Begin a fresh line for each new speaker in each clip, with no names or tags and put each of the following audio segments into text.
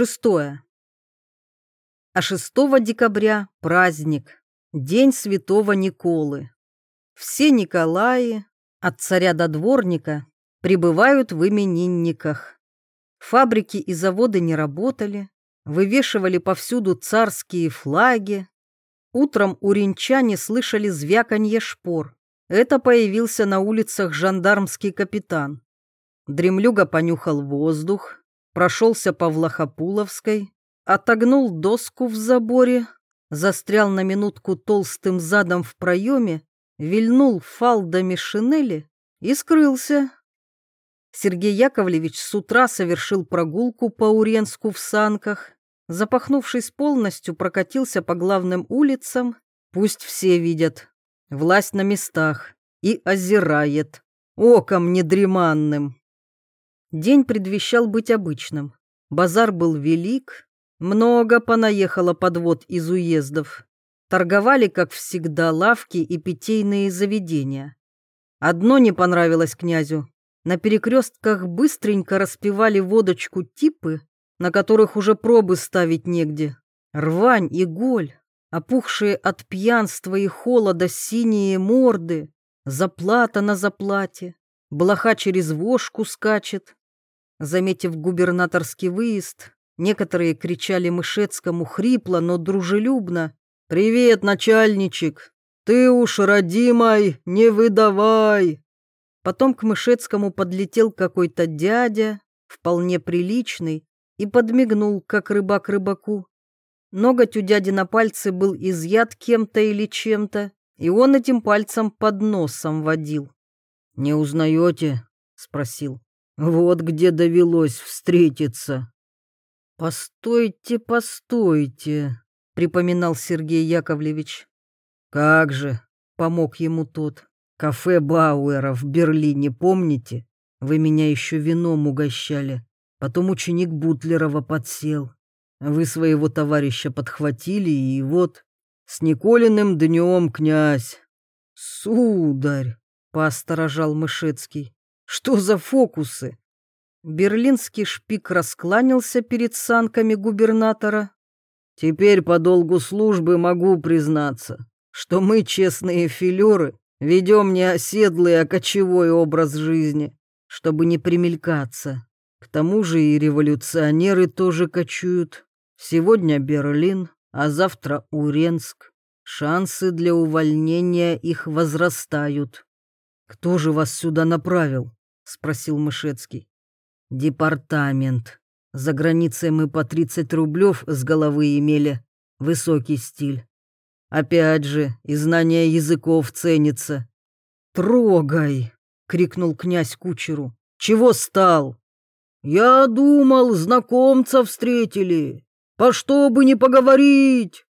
Шестое. А 6 декабря праздник, День Святого Николы. Все Николаи, от царя до дворника, пребывают в именинниках. Фабрики и заводы не работали, вывешивали повсюду царские флаги. Утром уренчане слышали звяканье шпор. Это появился на улицах жандармский капитан. Дремлюга понюхал воздух, прошелся по Влахопуловской, отогнул доску в заборе, застрял на минутку толстым задом в проеме, вильнул фалдами шинели и скрылся. Сергей Яковлевич с утра совершил прогулку по Уренску в санках, запахнувшись полностью, прокатился по главным улицам, пусть все видят, власть на местах, и озирает, оком недреманным. День предвещал быть обычным. Базар был велик, много понаехало подвод из уездов. Торговали, как всегда, лавки и питейные заведения. Одно не понравилось князю. На перекрестках быстренько распивали водочку типы, на которых уже пробы ставить негде. Рвань и голь, опухшие от пьянства и холода синие морды, заплата на заплате, блоха через вошку скачет, Заметив губернаторский выезд, некоторые кричали Мышецкому хрипло, но дружелюбно. «Привет, начальничек! Ты уж, родимой, не выдавай!» Потом к Мышецкому подлетел какой-то дядя, вполне приличный, и подмигнул, как рыбак рыбаку. Ноготь у дяди на пальце был изъят кем-то или чем-то, и он этим пальцем под носом водил. «Не узнаете?» — спросил. Вот где довелось встретиться. Постойте, постойте, припоминал Сергей Яковлевич. Как же, помог ему тот. Кафе Бауэра в Берлине, помните? Вы меня еще вином угощали. Потом ученик Бутлерова подсел. Вы своего товарища подхватили, и вот с Николиным днем, князь. Сударь, поосторожал Мышецкий. Что за фокусы? Берлинский шпик раскланялся перед санками губернатора. Теперь по долгу службы могу признаться, что мы, честные филеры, ведем не оседлый, а кочевой образ жизни, чтобы не примелькаться. К тому же и революционеры тоже кочуют. Сегодня Берлин, а завтра Уренск. Шансы для увольнения их возрастают. Кто же вас сюда направил? — спросил Мышецкий. «Департамент. За границей мы по 30 рублев с головы имели. Высокий стиль. Опять же, и знание языков ценится». «Трогай!» — крикнул князь кучеру. «Чего стал?» «Я думал, знакомца встретили. По что бы не поговорить?»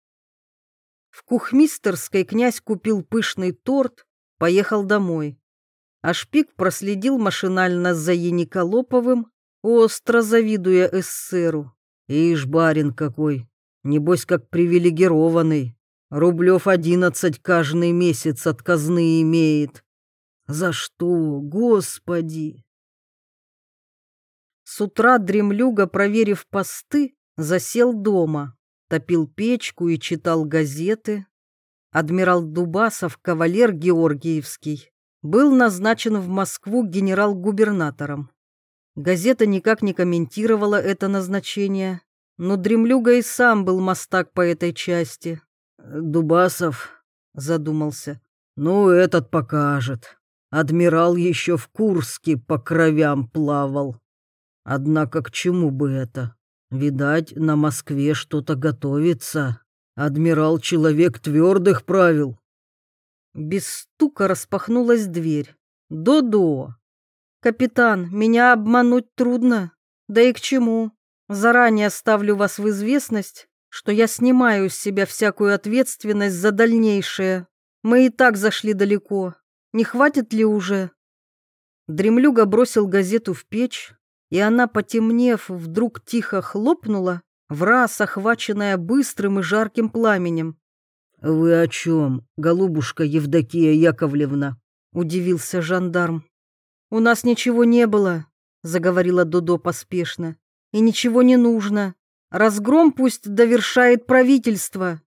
В кухмистерской князь купил пышный торт, поехал домой а Шпик проследил машинально за Яниколоповым, остро завидуя эссеру. Ишь, барин какой, небось как привилегированный, рублев одиннадцать каждый месяц от казны имеет. За что, господи? С утра дремлюга, проверив посты, засел дома, топил печку и читал газеты. Адмирал Дубасов, кавалер Георгиевский, был назначен в Москву генерал-губернатором. Газета никак не комментировала это назначение, но Дремлюга и сам был мастак по этой части. «Дубасов», — задумался, — «ну, этот покажет. Адмирал еще в Курске по кровям плавал. Однако к чему бы это? Видать, на Москве что-то готовится. Адмирал человек твердых правил, без стука распахнулась дверь. «До-до!» «Капитан, меня обмануть трудно. Да и к чему? Заранее ставлю вас в известность, что я снимаю с себя всякую ответственность за дальнейшее. Мы и так зашли далеко. Не хватит ли уже?» Дремлюга бросил газету в печь, и она, потемнев, вдруг тихо хлопнула, в раз охваченная быстрым и жарким пламенем. «Вы о чем, голубушка Евдокия Яковлевна?» — удивился жандарм. «У нас ничего не было», — заговорила Дудо поспешно. «И ничего не нужно. Разгром пусть довершает правительство.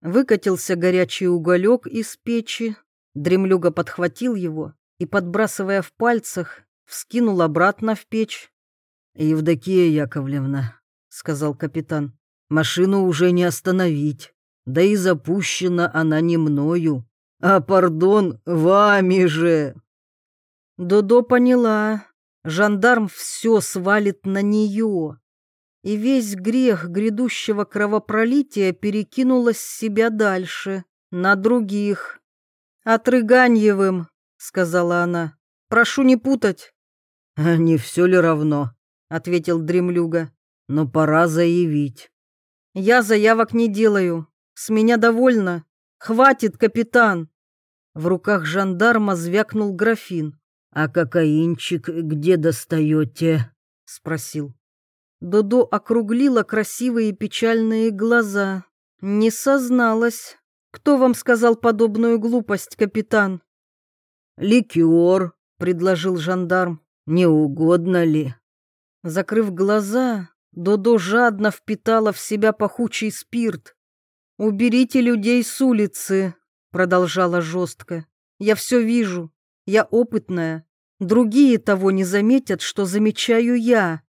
Выкатился горячий уголек из печи. Дремлюга подхватил его и, подбрасывая в пальцах, вскинул обратно в печь. «Евдокия Яковлевна», — сказал капитан, — «машину уже не остановить, да и запущена она не мною, а, пардон, вами же». Додо поняла, жандарм все свалит на нее, и весь грех грядущего кровопролития перекинула с себя дальше, на других. «Отрыганьевым», — сказала она, — «прошу не путать». «А «Не все ли равно?» — ответил дремлюга. «Но пора заявить». «Я заявок не делаю. С меня довольно. Хватит, капитан!» В руках жандарма звякнул графин. «А кокаинчик где достаете?» — спросил. Додо округлила красивые печальные глаза. Не созналась. «Кто вам сказал подобную глупость, капитан?» «Ликер», — предложил жандарм. «Не угодно ли?» Закрыв глаза, Додо жадно впитала в себя пахучий спирт. «Уберите людей с улицы», — продолжала жестко. «Я все вижу. Я опытная. Другие того не заметят, что замечаю я».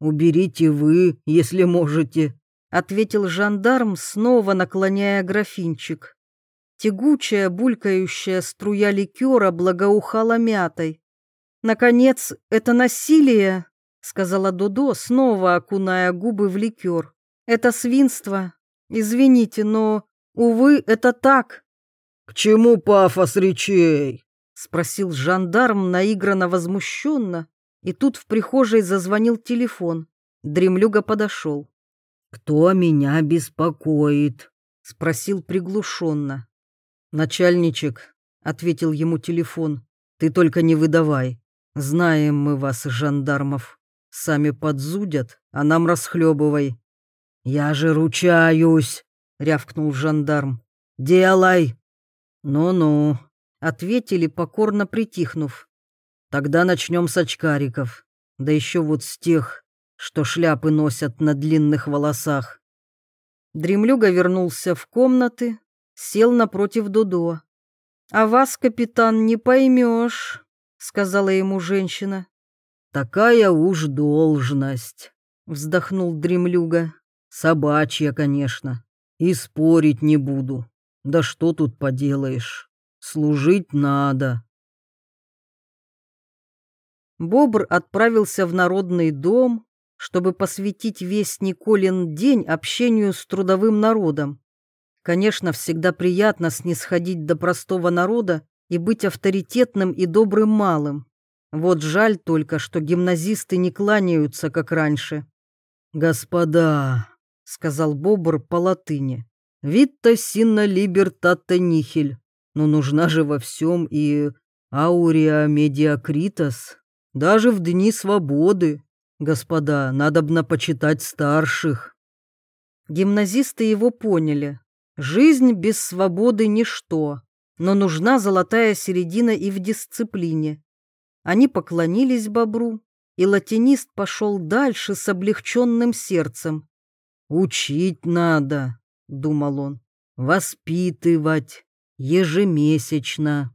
«Уберите вы, если можете», — ответил жандарм, снова наклоняя графинчик. Тягучая, булькающая струя ликера благоухала мятой. «Наконец, это насилие», — сказала Дудо, снова окуная губы в ликер. «Это свинство. Извините, но, увы, это так». «К чему пафос речей?» — спросил жандарм наигранно возмущенно, и тут в прихожей зазвонил телефон. Дремлюга подошел. «Кто меня беспокоит?» — спросил приглушенно. «Начальничек», — ответил ему телефон, — «ты только не выдавай. Знаем мы вас, жандармов. Сами подзудят, а нам расхлебывай». «Я же ручаюсь», — рявкнул жандарм. «Делай!» «Ну-ну», — ответили, покорно притихнув. «Тогда начнем с очкариков, да еще вот с тех, что шляпы носят на длинных волосах». Дремлюга вернулся в комнаты, сел напротив Дудо. «А вас, капитан, не поймешь», — сказала ему женщина. «Такая уж должность», — вздохнул Дремлюга. «Собачья, конечно. И спорить не буду. Да что тут поделаешь? Служить надо». Бобр отправился в народный дом, чтобы посвятить весь Николин день общению с трудовым народом. Конечно, всегда приятно снисходить до простого народа и быть авторитетным и добрым малым. Вот жаль только, что гимназисты не кланяются, как раньше. «Господа», — сказал Бобр по латыни, — «витта синна либертата нихель, но нужна же во всем и ауреа медиакритас, даже в дни свободы. Господа, надобно почитать старших». Гимназисты его поняли. Жизнь без свободы – ничто, но нужна золотая середина и в дисциплине. Они поклонились бобру, и латинист пошел дальше с облегченным сердцем. «Учить надо», — думал он, — «воспитывать ежемесячно».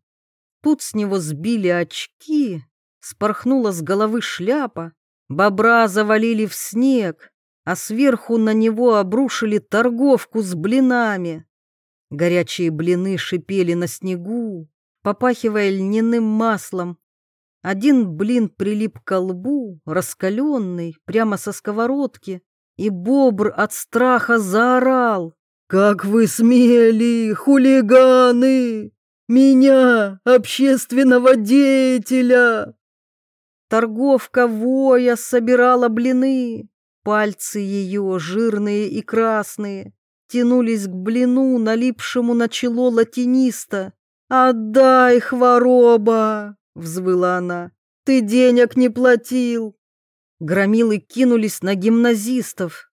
Тут с него сбили очки, спорхнула с головы шляпа, бобра завалили в снег, а сверху на него обрушили торговку с блинами. Горячие блины шипели на снегу, попахивая льняным маслом. Один блин прилип к лбу, раскаленный, прямо со сковородки, и бобр от страха заорал. «Как вы смели, хулиганы! Меня, общественного деятеля!» Торговка воя собирала блины, Пальцы ее, жирные и красные, тянулись к блину, налипшему на чело латиниста. «Отдай, хвороба!» — взвыла она. «Ты денег не платил!» Громилы кинулись на гимназистов.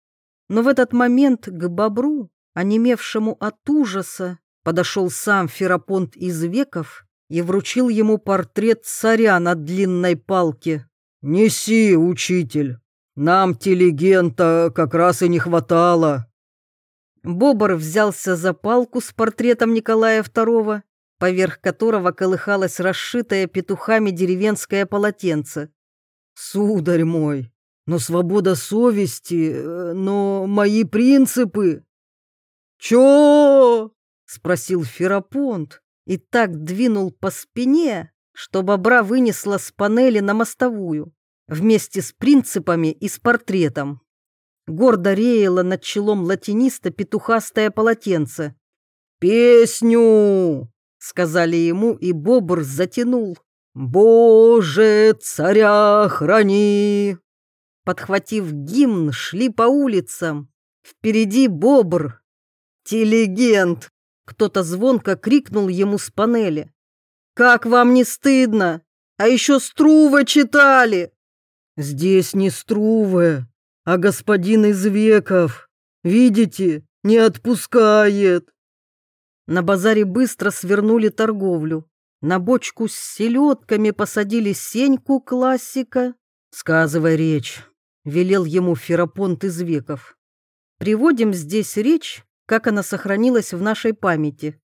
Но в этот момент к бобру, онемевшему от ужаса, подошел сам Ферапонт из веков и вручил ему портрет царя на длинной палке. «Неси, учитель!»
Нам телегента как раз и не хватало.
Бобр взялся за палку с портретом Николая II, поверх которого колыхалось расшитое петухами деревенское полотенце.
«Сударь мой, но свобода совести, э, но мои принципы...» «Чё?»
— спросил Ферапонт и так двинул по спине, что бобра вынесла с панели на мостовую, вместе с принципами и с портретом. Гордо реяло над челом латиниста петухастое полотенце.
«Песню!» — сказали ему, и бобр затянул. «Боже, царя храни!»
Подхватив гимн, шли по улицам. Впереди бобр. «Телегент!» — кто-то звонко крикнул ему с панели. «Как вам не стыдно? А еще Струва читали!»
«Здесь не Струве, а господин из веков. Видите, не отпускает!»
На базаре быстро свернули торговлю. На бочку с селедками посадили Сеньку классика. «Сказывай речь», — велел ему Ферапонт из веков. Приводим здесь речь, как она сохранилась в нашей памяти.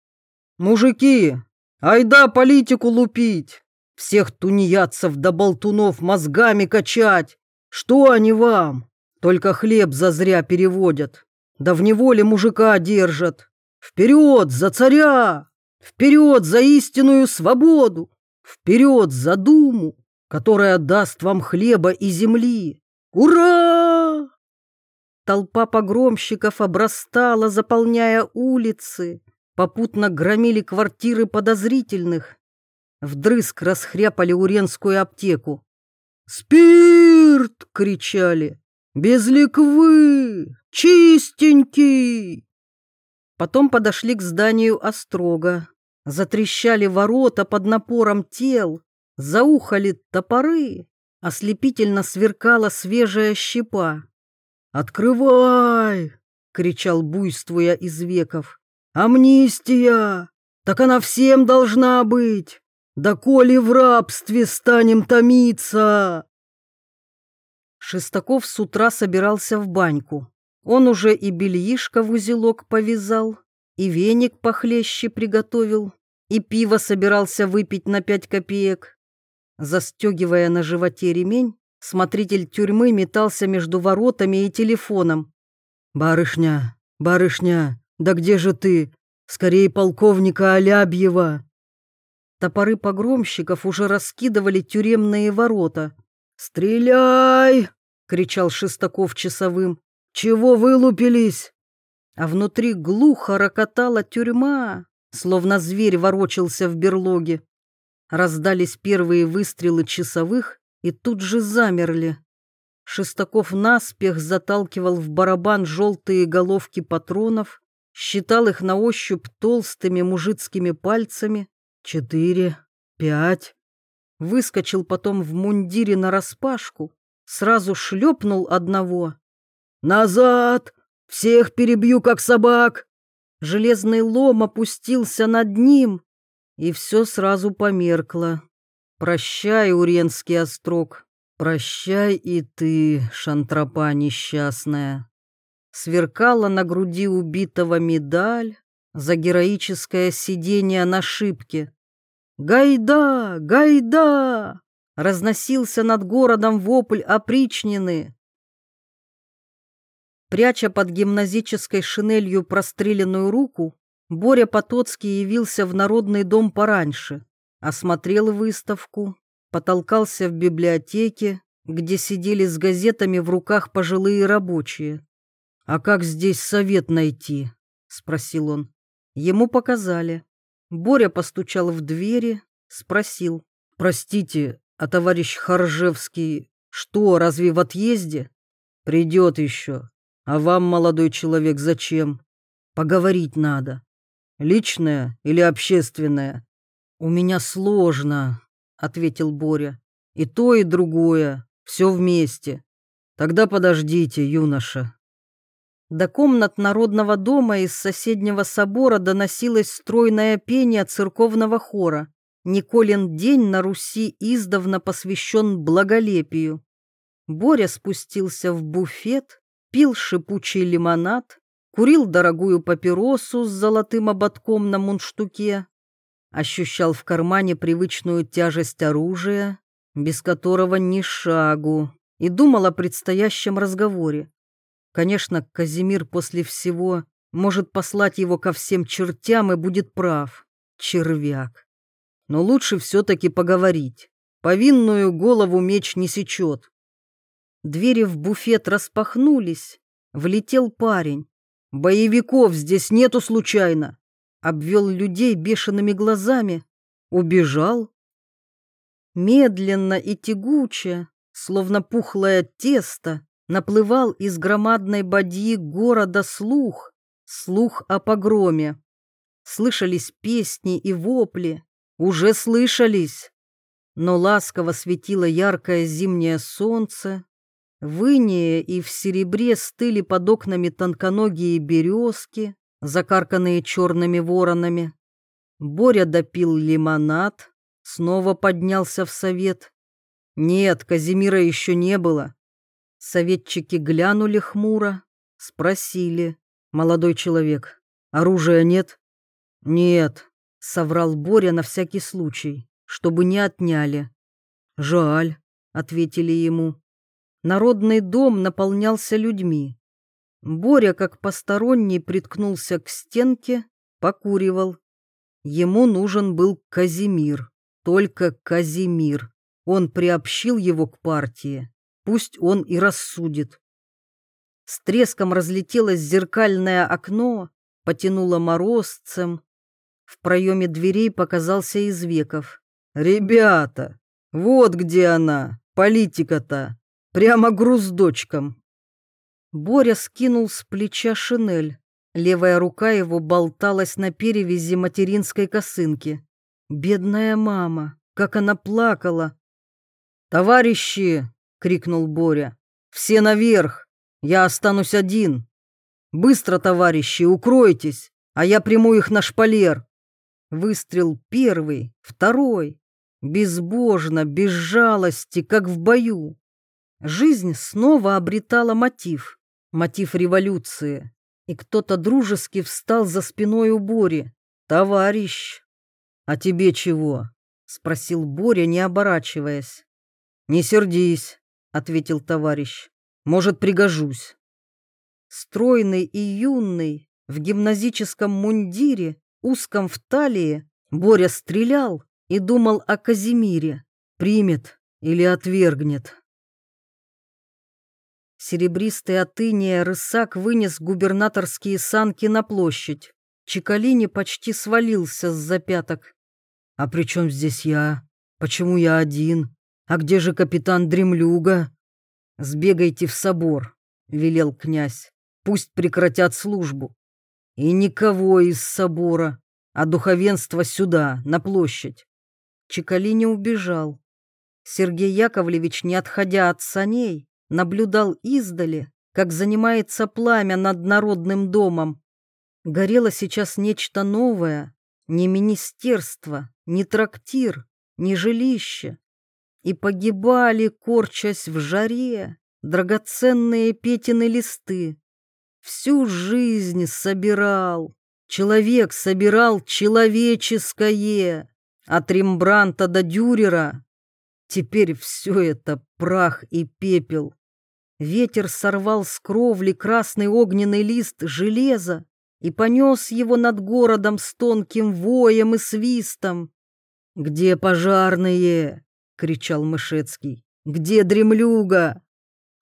«Мужики, айда политику лупить, всех тунеядцев да болтунов мозгами качать. Что они вам? Только хлеб зазря переводят, да в неволе мужика держат. Вперед за царя! Вперед за истинную свободу! Вперед за думу, которая даст вам хлеба и земли! Ура!»
Толпа погромщиков обрастала, заполняя улицы. Попутно громили квартиры подозрительных. Вдрызг расхряпали уренскую аптеку.
«Спирт!» — кричали. «Без ликвы! Чистенький!»
Потом подошли к зданию острога. Затрещали ворота под напором тел, заухали топоры, ослепительно сверкала свежая щепа.
«Открывай!» — кричал, буйствуя из веков. «Амнистия! Так она всем должна быть! Да коли в рабстве станем томиться!»
Шестаков с утра собирался в баньку. Он уже и бельишко в узелок повязал, и веник похлеще приготовил, и пиво собирался выпить на пять копеек. Застегивая на животе ремень, смотритель тюрьмы метался между воротами и телефоном.
«Барышня, барышня, да где же ты? Скорее полковника Алябьева!»
Топоры погромщиков уже раскидывали тюремные ворота.
«Стреляй!» — кричал Шестаков часовым. «Чего вылупились?»
А внутри глухо рокотала тюрьма, словно зверь ворочался в берлоге. Раздались первые выстрелы часовых и тут же замерли. Шестаков наспех заталкивал в барабан желтые головки патронов, считал их на ощупь толстыми мужицкими пальцами. Четыре, пять. Выскочил потом в мундире нараспашку, сразу шлепнул одного.
«Назад! Всех перебью, как собак!»
Железный лом опустился над ним, и все сразу померкло. «Прощай, Уренский острог, прощай и ты, шантропа несчастная!» Сверкала на груди убитого медаль за героическое сидение на шибке. «Гайда! Гайда!» разносился над городом вопль опричнины. Пряча под гимназической шинелью простреленную руку, Боря Потоцкий явился в Народный дом пораньше, осмотрел выставку, потолкался в библиотеке, где сидели с газетами в руках пожилые рабочие. «А как здесь совет найти?» — спросил он. Ему показали. Боря постучал в двери, спросил. «Простите, а товарищ Харжевский что, разве в отъезде?» «Придет еще. А вам, молодой человек, зачем? Поговорить надо. Личное или общественное?» «У меня сложно», — ответил Боря. «И то, и другое. Все вместе. Тогда подождите, юноша». До комнат Народного дома из соседнего собора доносилось стройное пение церковного хора. Николин день на Руси издавна посвящен благолепию. Боря спустился в буфет, пил шипучий лимонад, курил дорогую папиросу с золотым ободком на мундштуке, ощущал в кармане привычную тяжесть оружия, без которого ни шагу, и думал о предстоящем разговоре. Конечно, Казимир после всего может послать его ко всем чертям и будет прав. Червяк. Но лучше все-таки поговорить. Повинную голову меч не сечет. Двери в буфет распахнулись. Влетел парень. «Боевиков здесь нету случайно!» Обвел людей бешеными глазами. Убежал. Медленно и тягуче, словно пухлое тесто, наплывал из громадной бадьи города слух, слух о погроме. Слышались песни и вопли, уже слышались. Но ласково светило яркое зимнее солнце, в и в серебре стыли под окнами тонконогие березки, закарканные черными воронами. Боря допил лимонад, снова поднялся в совет. Нет, Казимира еще не было. Советчики глянули хмуро, спросили. «Молодой человек, оружия нет?» «Нет», — соврал Боря на всякий случай, чтобы не отняли. «Жаль», — ответили ему. Народный дом наполнялся людьми. Боря, как посторонний, приткнулся к стенке, покуривал. Ему нужен был Казимир, только Казимир. Он приобщил его к партии. Пусть он и рассудит. С треском разлетелось зеркальное окно, потянуло морозцем. В проеме дверей показался Извеков. «Ребята, вот где она, политика-то, прямо груздочком». Боря скинул с плеча шинель. Левая рука его болталась на перевязи материнской косынки. Бедная мама, как она плакала. «Товарищи!» — крикнул Боря. «Все наверх! Я останусь один! Быстро, товарищи, укройтесь, а я приму их на шпалер!» Выстрел первый, второй. Безбожно, без жалости, как в бою. Жизнь снова обретала мотив мотив революции, и кто-то дружески встал за спиной у Бори. «Товарищ!» «А тебе чего?» — спросил Боря, не оборачиваясь. «Не сердись», — ответил товарищ. «Может, пригожусь». Стройный и юный, в гимназическом мундире, узком в талии, Боря стрелял и думал о Казимире. Примет или отвергнет. Серебристый от иния рысак вынес губернаторские санки на площадь. Чекалини почти свалился с запяток. «А при чем здесь я? Почему я один? А где же капитан Дремлюга?» «Сбегайте в собор», — велел князь. «Пусть прекратят службу. И никого из собора, а духовенство сюда, на площадь». Чекалини убежал. Сергей Яковлевич, не отходя от саней, наблюдал издали, как занимается пламя над народным домом. Горело сейчас нечто новое, не министерство, не трактир, не жилище. И погибали, корчась в жаре, драгоценные петины листы. Всю жизнь собирал, человек собирал человеческое, от Рембранта до Дюрера. Теперь все это прах и пепел. Ветер сорвал с кровли красный огненный лист железа и понес его над городом с тонким воем и свистом. «Где пожарные?» — кричал Мышецкий. «Где дремлюга?»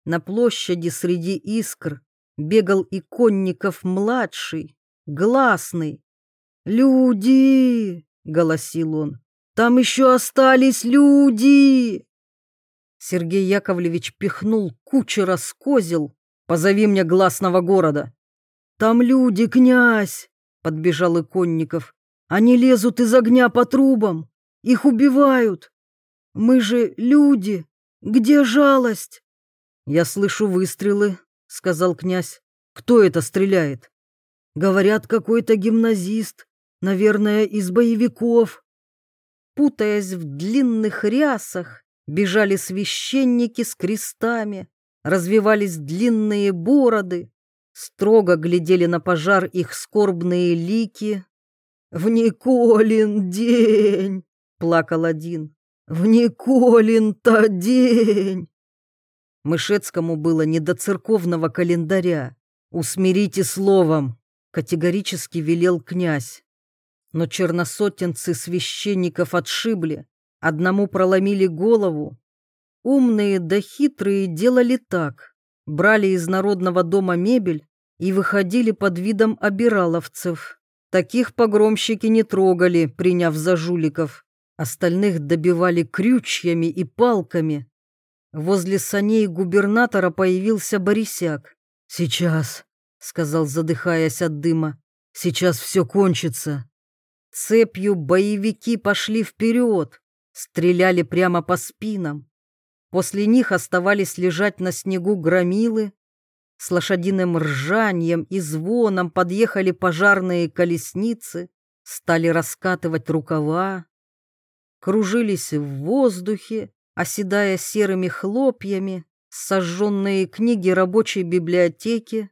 На площади среди искр бегал иконников младший, гласный. «Люди!» — голосил он. «Там еще остались люди!» Сергей Яковлевич пихнул кучера с. «Позови мне гласного города». «Там люди, князь!» — подбежал Иконников. «Они лезут из огня по трубам. Их убивают. Мы же люди. Где жалость?» «Я слышу выстрелы», — сказал князь. «Кто это стреляет?» «Говорят, какой-то гимназист. Наверное, из боевиков». Путаясь в длинных рясах, бежали священники с крестами, развивались длинные бороды, строго глядели на пожар их скорбные лики. «В Николин день!» — плакал один. «В Николин-то день!» Мышецкому было не до церковного календаря. «Усмирите словом!» — категорически велел князь. Но черносотенцы священников отшибли, одному проломили голову. Умные да хитрые делали так. Брали из народного дома мебель и выходили под видом обираловцев. Таких погромщики не трогали, приняв за жуликов. Остальных добивали крючьями и палками. Возле саней губернатора появился Борисяк. «Сейчас», — сказал, задыхаясь от дыма, — «сейчас все кончится». Цепью боевики пошли вперед, стреляли прямо по спинам. После них оставались лежать на снегу громилы. С лошадиным ржанием и звоном подъехали пожарные колесницы, стали раскатывать рукава, кружились в воздухе, оседая серыми хлопьями, сожженные книги рабочей библиотеки.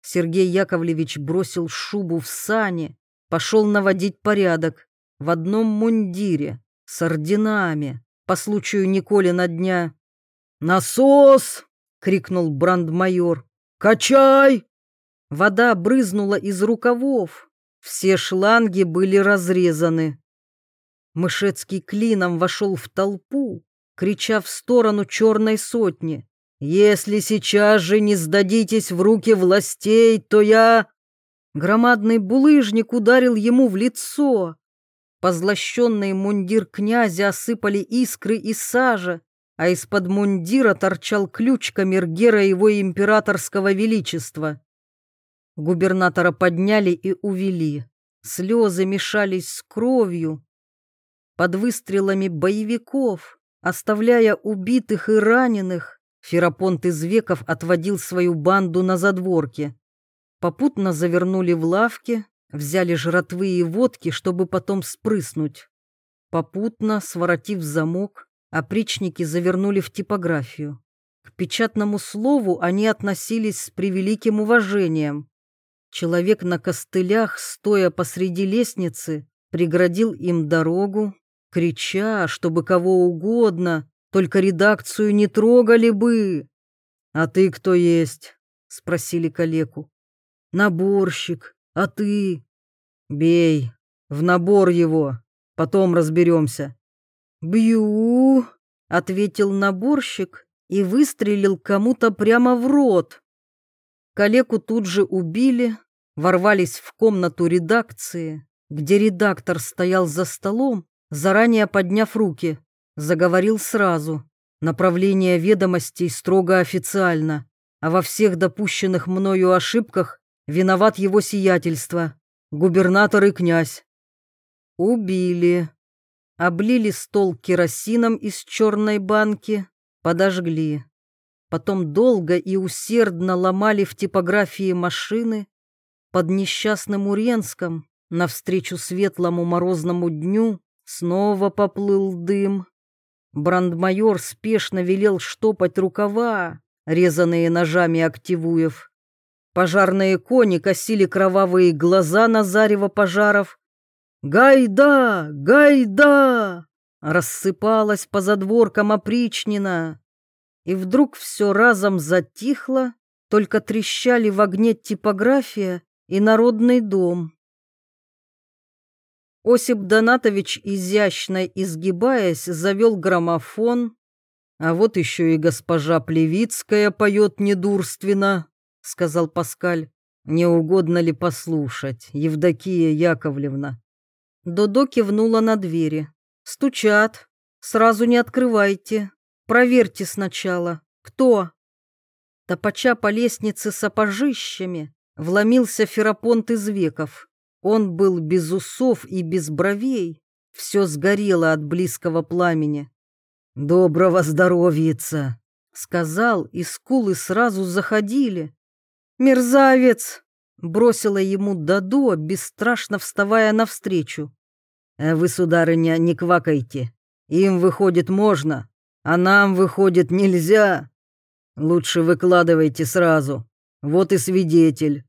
Сергей Яковлевич бросил шубу в сани, пошел наводить порядок в одном мундире с орденами по случаю Николина дня. «Насос!» — крикнул брандмайор. «Качай!» Вода брызнула из рукавов. Все шланги были разрезаны. Мышецкий клином вошел в толпу, крича в сторону черной сотни. «Если сейчас же не сдадитесь в руки властей, то я...» Громадный булыжник ударил ему в лицо. Позлощенный мундир князя осыпали искры и сажа, а из-под мундира торчал ключ камергера его императорского величества. Губернатора подняли и увели. Слезы мешались с кровью. Под выстрелами боевиков, оставляя убитых и раненых, Ферапонт из веков отводил свою банду на задворке. Попутно завернули в лавки, взяли жратвы и водки, чтобы потом спрыснуть. Попутно, своротив замок, опричники завернули в типографию. К печатному слову они относились с превеликим уважением. Человек на костылях, стоя посреди лестницы, преградил им дорогу, крича, чтобы кого угодно, только редакцию не трогали бы. — А ты кто есть? — спросили калеку. Наборщик, а ты? Бей, в набор его, потом разберемся. Бью, ответил наборщик и выстрелил кому-то прямо в рот. Калеку тут же убили, ворвались в комнату редакции, где редактор стоял за столом, заранее подняв руки, заговорил сразу. Направление ведомостей строго официально, а во всех допущенных мною ошибках Виноват его сиятельство, губернатор и князь. Убили. Облили стол керосином из черной банки, подожгли. Потом долго и усердно ломали в типографии машины. Под несчастным Уренском, навстречу светлому морозному дню, снова поплыл дым. Брандмайор спешно велел штопать рукава, резанные ножами активуев. Пожарные кони косили кровавые глаза на зарево пожаров. «Гайда! Гайда!» рассыпалась по задворкам опричнина. И вдруг все разом затихло, только трещали в огне типография и народный дом. Осип Донатович, изящно изгибаясь, завел граммофон, а вот еще и госпожа Плевицкая поет недурственно. — сказал Паскаль. «Не угодно ли послушать, Евдокия Яковлевна?» Додо кивнула на двери. «Стучат. Сразу не открывайте. Проверьте сначала. Кто?» Топача по лестнице сапожищами вломился Ферапонт из веков. Он был без усов и без бровей. Все сгорело от близкого пламени. «Доброго здоровьица!» — сказал, и скулы сразу заходили. «Мерзавец!» — бросила ему Дадо, бесстрашно вставая навстречу. «Э, «Вы, сударыня, не квакайте. Им, выходит, можно.
А нам, выходит, нельзя. Лучше выкладывайте сразу. Вот и свидетель.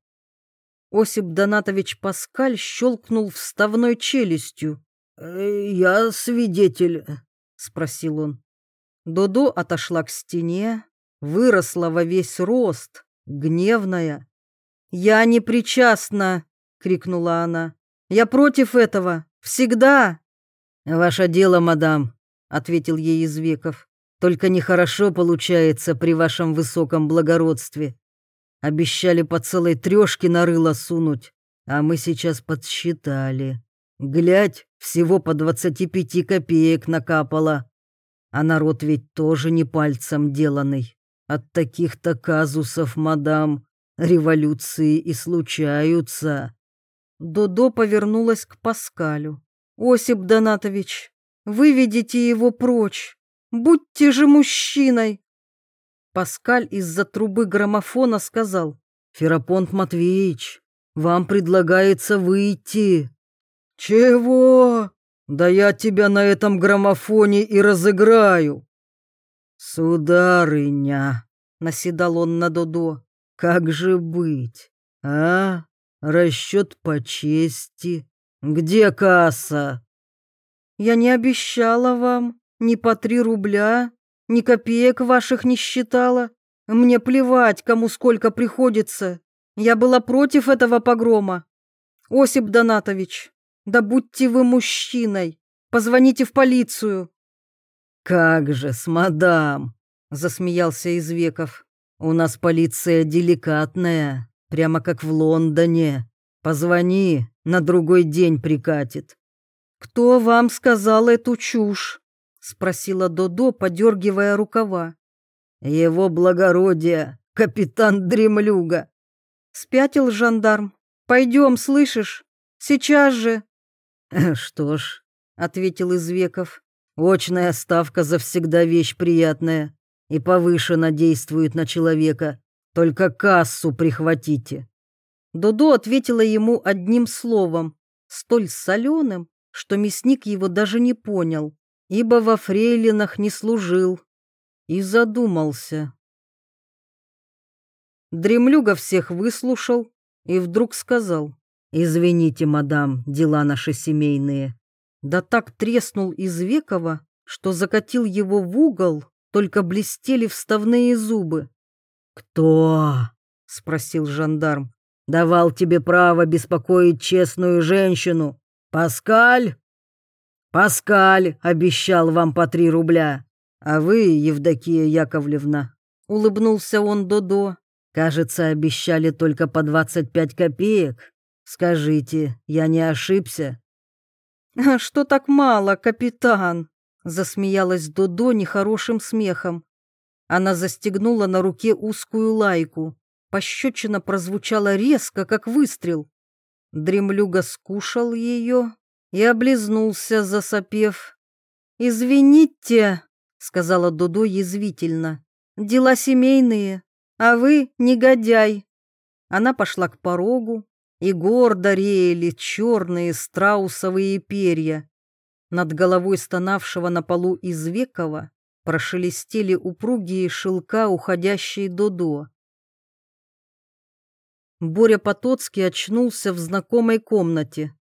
Осип Донатович Паскаль щелкнул вставной челюстью.
«Э, «Я свидетель», — спросил он.
Додо отошла к стене, выросла во весь рост, гневная. «Я не причастна!» — крикнула она. «Я против этого! Всегда!»
«Ваше дело, мадам», — ответил ей Извеков. «Только нехорошо получается при вашем высоком благородстве. Обещали по целой трешке на рыло сунуть, а мы сейчас подсчитали. Глядь, всего по двадцати пяти копеек накапало. А народ ведь тоже не пальцем деланный. От таких-то казусов, мадам, революции и случаются.
Додо повернулась к Паскалю. «Осип Донатович, выведите его прочь. Будьте же мужчиной!» Паскаль из-за трубы граммофона сказал.
«Ферапонт Матвеевич, вам предлагается выйти».
«Чего?»
Да я тебя на этом граммофоне и разыграю. Сударыня, наседал он на Додо, как же быть, а? Расчет по чести. Где касса?
Я не обещала вам ни по три рубля, ни копеек ваших не считала. Мне плевать, кому сколько приходится. Я была против этого погрома. Осип Донатович, да будьте вы мужчиной. Позвоните в полицию.
Как же с мадам, засмеялся Извеков. У нас полиция деликатная, прямо как в Лондоне. Позвони, на другой день прикатит.
Кто вам сказал эту чушь? спросила Додо, подергивая рукава.
Его благородие, капитан Дремлюга.
Спятил жандарм. Пойдем, слышишь? Сейчас же.
«Что ж», — ответил Извеков, — «очная ставка завсегда вещь приятная и повышенно действует на человека. Только кассу прихватите».
Додо ответила ему одним словом, столь соленым, что мясник его даже не понял, ибо во фрейлинах не служил, и задумался. Дремлюга всех выслушал и вдруг сказал,
«Извините, мадам, дела наши семейные».
Да так треснул из Векова, что закатил его в угол, только блестели вставные зубы.
«Кто?» — спросил жандарм. «Давал тебе право беспокоить честную женщину. Паскаль?» «Паскаль обещал вам по три рубля. А вы, Евдокия Яковлевна?» — улыбнулся он Додо. «Кажется, обещали только по двадцать пять копеек. Скажите, я не ошибся?
«А что так мало, капитан? Засмеялась Додо нехорошим смехом. Она застегнула на руке узкую лайку. Пощечина прозвучала резко, как выстрел. Дремлюга скушал ее и облизнулся, засопев. «Извините», — сказала Додо язвительно, — «дела семейные, а вы негодяй». Она пошла к порогу, и гордо реяли черные страусовые перья. Над головой стонавшего на полу Извекова прошелестели упругие шелка, уходящие до-до. Боря Потоцкий очнулся в знакомой комнате.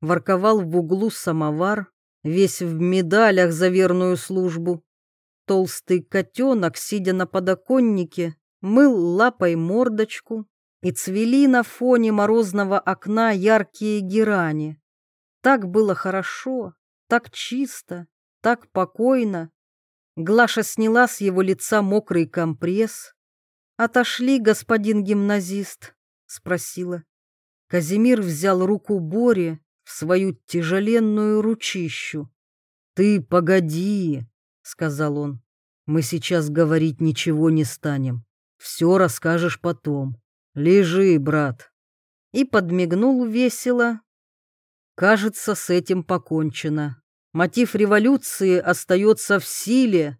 Ворковал в углу самовар, весь в медалях за верную службу. Толстый котенок, сидя на подоконнике, мыл лапой мордочку, и цвели на фоне морозного окна яркие герани. Так было хорошо, так чисто, так покойно. Глаша сняла с его лица мокрый компресс. «Отошли, господин гимназист?» — спросила. Казимир взял руку Бори в свою тяжеленную ручищу.
«Ты погоди», — сказал он. «Мы сейчас говорить ничего не станем. Все расскажешь потом. Лежи, брат.
И подмигнул весело. Кажется, с этим покончено. Мотив революции остается в силе.